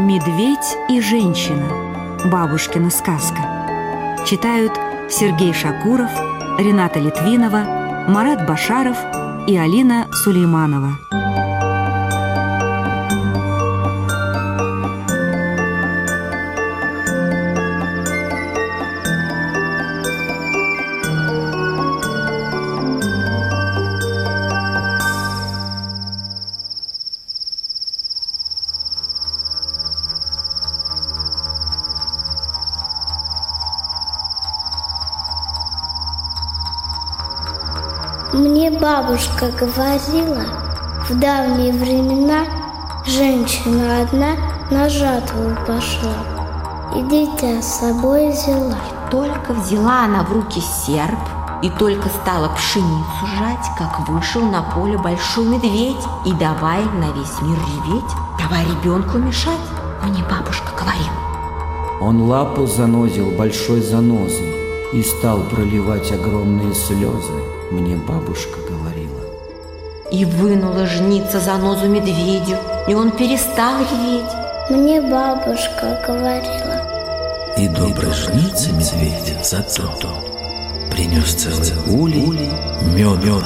Медведь и женщина. Бабушкина сказка. Читают Сергей Шакуров, Рената Литвинова, Марат Башаров и Алина Сулейманова. Мне бабушка говорила, в давние времена женщина одна на жатву пошла и дитя с собой взяла. Только взяла она в руки серп и только стала пшеницу жать, как вышел на поле большой медведь и давай на весь мир реветь, давай ребенку мешать. Мне бабушка говорила. Он лапу занозил большой занозой и стал проливать огромные слезы, мне бабушка говорила. И вынула жница занозу медведю, и он перестал реветь. Мне бабушка говорила. И добрый жница медведя за то принес целый улей меду